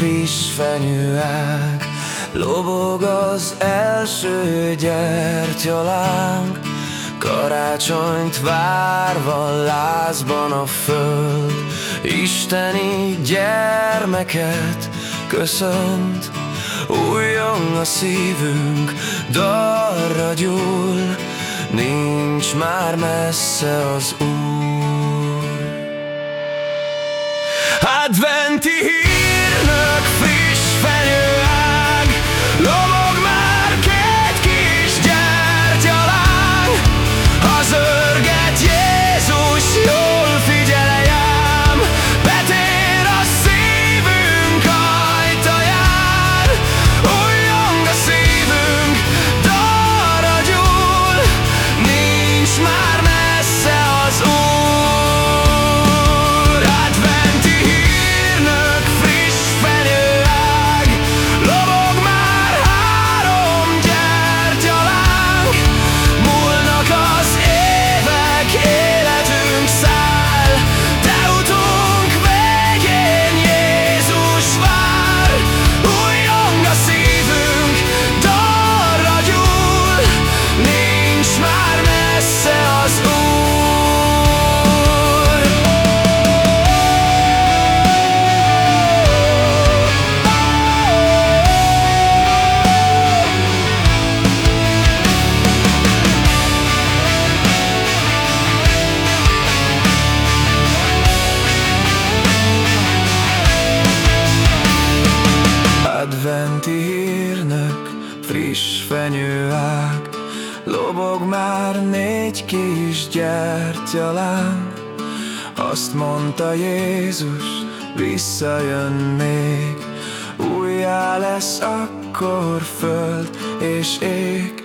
Friss fenyőág Lobog az első gyertyaláng Karácsonyt várva lázban a föld. Isteni gyermeket köszönt. Újjong a szívünk, darra gyúl. Nincs már messze az út Adventi hírnök Hírnök, friss fenyőág Lobog már négy kis gyertyalán. Azt mondta Jézus, visszajön még Újjá lesz akkor föld és ég